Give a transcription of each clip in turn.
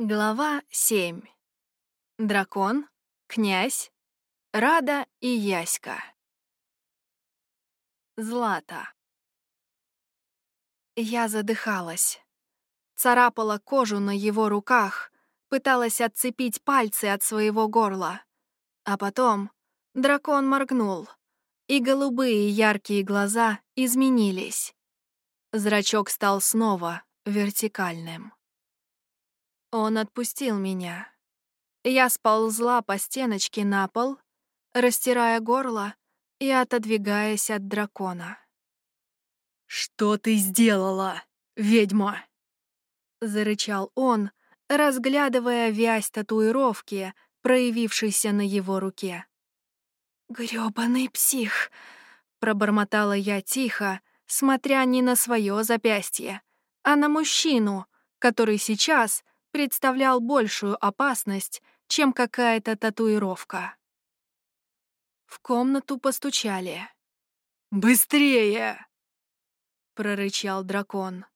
Глава 7. Дракон, князь, Рада и Яська. Злата. Я задыхалась. Царапала кожу на его руках, пыталась отцепить пальцы от своего горла. А потом дракон моргнул, и голубые яркие глаза изменились. Зрачок стал снова вертикальным. Он отпустил меня. Я сползла по стеночке на пол, растирая горло и отодвигаясь от дракона. «Что ты сделала, ведьма?» — зарычал он, разглядывая вязь татуировки, проявившейся на его руке. «Грёбаный псих!» — пробормотала я тихо, смотря не на свое запястье, а на мужчину, который сейчас представлял большую опасность, чем какая-то татуировка. В комнату постучали. «Быстрее!» — прорычал дракон.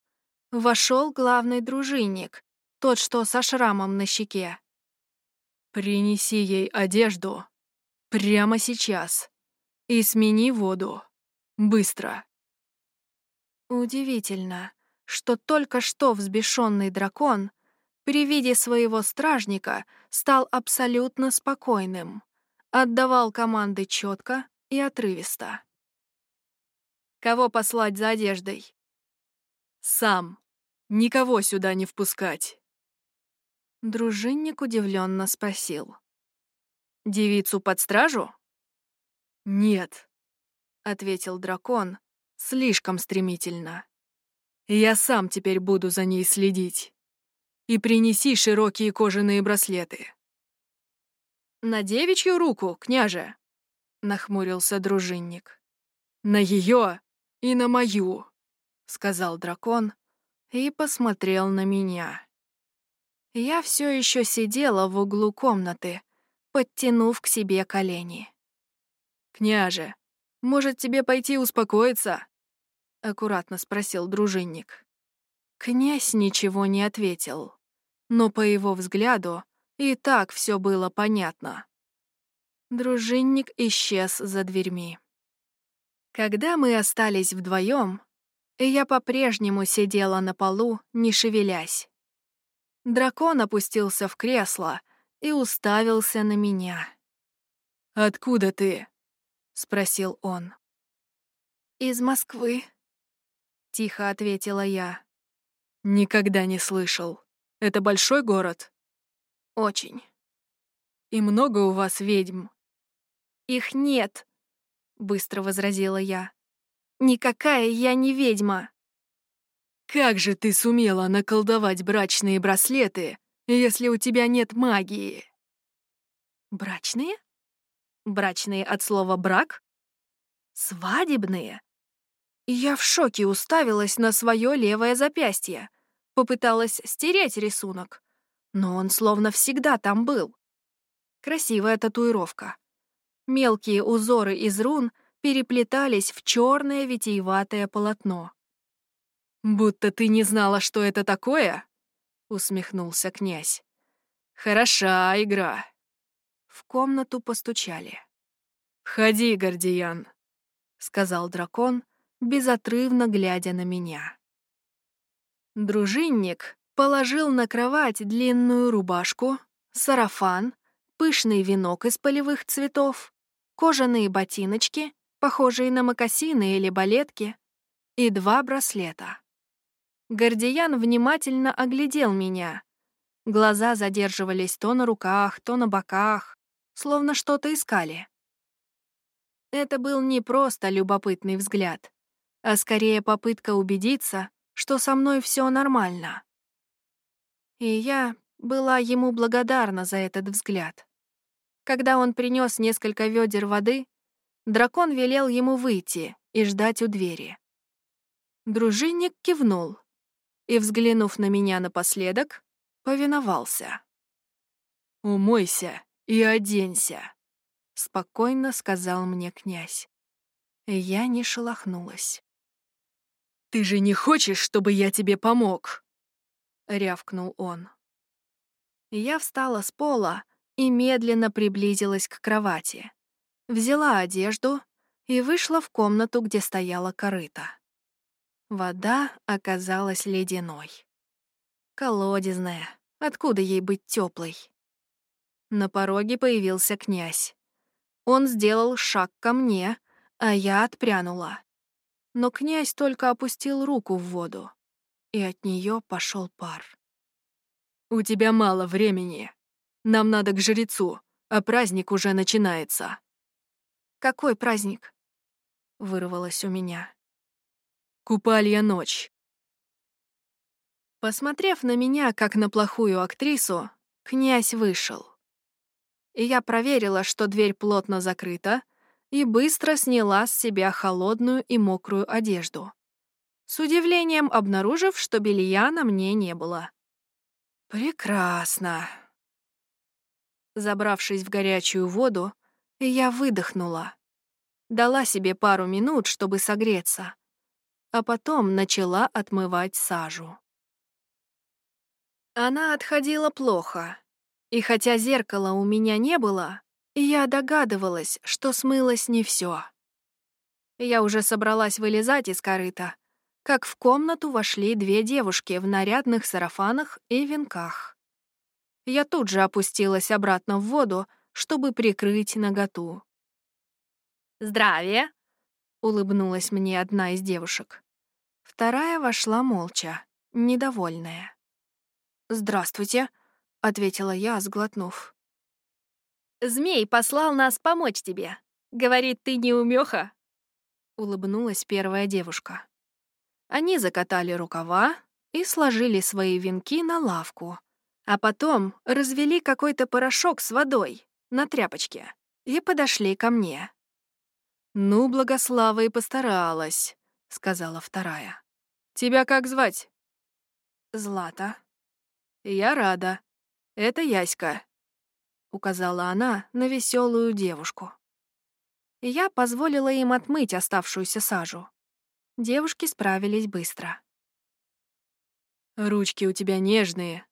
Вошел главный дружинник, тот, что со шрамом на щеке. «Принеси ей одежду прямо сейчас и смени воду. Быстро!» Удивительно, что только что взбешенный дракон — при виде своего стражника стал абсолютно спокойным, отдавал команды четко и отрывисто. «Кого послать за одеждой?» «Сам. Никого сюда не впускать». Дружинник удивленно спросил. «Девицу под стражу?» «Нет», — ответил дракон слишком стремительно. «Я сам теперь буду за ней следить» и принеси широкие кожаные браслеты». «На девичью руку, княже?» — нахмурился дружинник. «На ее и на мою», — сказал дракон и посмотрел на меня. Я все еще сидела в углу комнаты, подтянув к себе колени. «Княже, может, тебе пойти успокоиться?» — аккуратно спросил дружинник. Князь ничего не ответил, но по его взгляду и так все было понятно. Дружинник исчез за дверьми. Когда мы остались вдвоем, я по-прежнему сидела на полу, не шевелясь. Дракон опустился в кресло и уставился на меня. «Откуда ты?» — спросил он. «Из Москвы», — тихо ответила я. Никогда не слышал. Это большой город? Очень. И много у вас ведьм? Их нет, быстро возразила я. Никакая я не ведьма. Как же ты сумела наколдовать брачные браслеты, если у тебя нет магии? Брачные? Брачные от слова брак? Свадебные? Я в шоке уставилась на свое левое запястье. Попыталась стереть рисунок, но он словно всегда там был. Красивая татуировка. Мелкие узоры из рун переплетались в черное витиеватое полотно. «Будто ты не знала, что это такое?» — усмехнулся князь. «Хороша игра». В комнату постучали. «Входи, Гордиян», — сказал дракон, безотрывно глядя на меня. Дружинник положил на кровать длинную рубашку, сарафан, пышный венок из полевых цветов, кожаные ботиночки, похожие на мокасины или балетки, и два браслета. Гордиян внимательно оглядел меня. Глаза задерживались то на руках, то на боках, словно что-то искали. Это был не просто любопытный взгляд а скорее попытка убедиться, что со мной все нормально. И я была ему благодарна за этот взгляд. Когда он принес несколько ведер воды, дракон велел ему выйти и ждать у двери. Дружинник кивнул и, взглянув на меня напоследок, повиновался. «Умойся и оденься», — спокойно сказал мне князь. Я не шелохнулась. «Ты же не хочешь, чтобы я тебе помог?» — рявкнул он. Я встала с пола и медленно приблизилась к кровати. Взяла одежду и вышла в комнату, где стояла корыта. Вода оказалась ледяной. Колодезная. Откуда ей быть теплой? На пороге появился князь. Он сделал шаг ко мне, а я отпрянула. Но князь только опустил руку в воду, и от нее пошел пар. «У тебя мало времени. Нам надо к жрецу, а праздник уже начинается». «Какой праздник?» — вырвалось у меня. «Купалья ночь». Посмотрев на меня, как на плохую актрису, князь вышел. И я проверила, что дверь плотно закрыта, и быстро сняла с себя холодную и мокрую одежду, с удивлением обнаружив, что белья на мне не было. «Прекрасно!» Забравшись в горячую воду, я выдохнула. Дала себе пару минут, чтобы согреться, а потом начала отмывать сажу. Она отходила плохо, и хотя зеркала у меня не было, я догадывалась, что смылось не все. Я уже собралась вылезать из корыта, как в комнату вошли две девушки в нарядных сарафанах и венках. Я тут же опустилась обратно в воду, чтобы прикрыть наготу. «Здравия!» — улыбнулась мне одна из девушек. Вторая вошла молча, недовольная. «Здравствуйте», — ответила я, сглотнув. Змей послал нас помочь тебе. Говорит, ты не умеха. Улыбнулась первая девушка. Они закатали рукава и сложили свои венки на лавку, а потом развели какой-то порошок с водой на тряпочке и подошли ко мне. «Ну, Благослава и постаралась», — сказала вторая. «Тебя как звать?» «Злата». «Я рада. Это Яська указала она на веселую девушку. Я позволила им отмыть оставшуюся сажу. Девушки справились быстро. «Ручки у тебя нежные.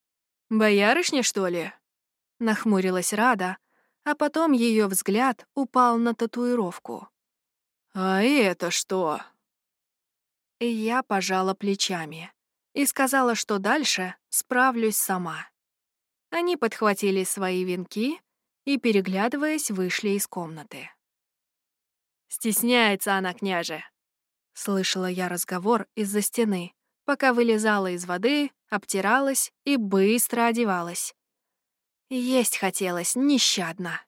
Боярышня, что ли?» Нахмурилась Рада, а потом ее взгляд упал на татуировку. «А это что?» И я пожала плечами и сказала, что дальше справлюсь сама. Они подхватили свои венки и, переглядываясь, вышли из комнаты. «Стесняется она, княже!» Слышала я разговор из-за стены, пока вылезала из воды, обтиралась и быстро одевалась. Есть хотелось нещадно.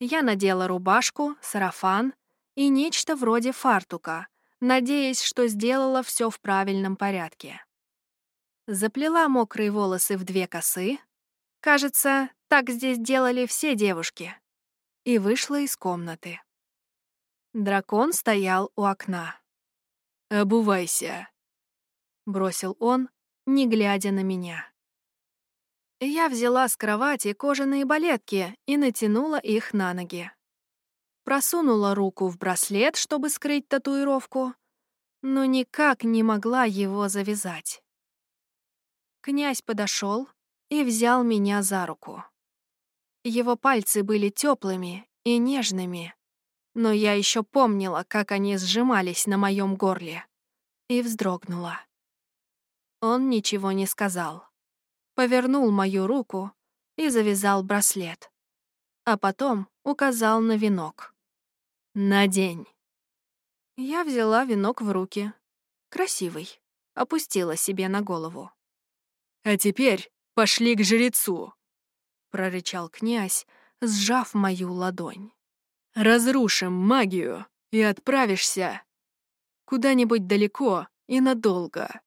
Я надела рубашку, сарафан и нечто вроде фартука, надеясь, что сделала все в правильном порядке. Заплела мокрые волосы в две косы, Кажется, так здесь делали все девушки. И вышла из комнаты. Дракон стоял у окна. «Обувайся», — бросил он, не глядя на меня. Я взяла с кровати кожаные балетки и натянула их на ноги. Просунула руку в браслет, чтобы скрыть татуировку, но никак не могла его завязать. Князь подошел, и взял меня за руку. Его пальцы были теплыми и нежными, но я еще помнила, как они сжимались на моем горле, и вздрогнула. Он ничего не сказал. Повернул мою руку и завязал браслет, а потом указал на венок. «Надень». Я взяла венок в руки. Красивый. Опустила себе на голову. «А теперь Пошли к жрецу!» — прорычал князь, сжав мою ладонь. «Разрушим магию и отправишься куда-нибудь далеко и надолго.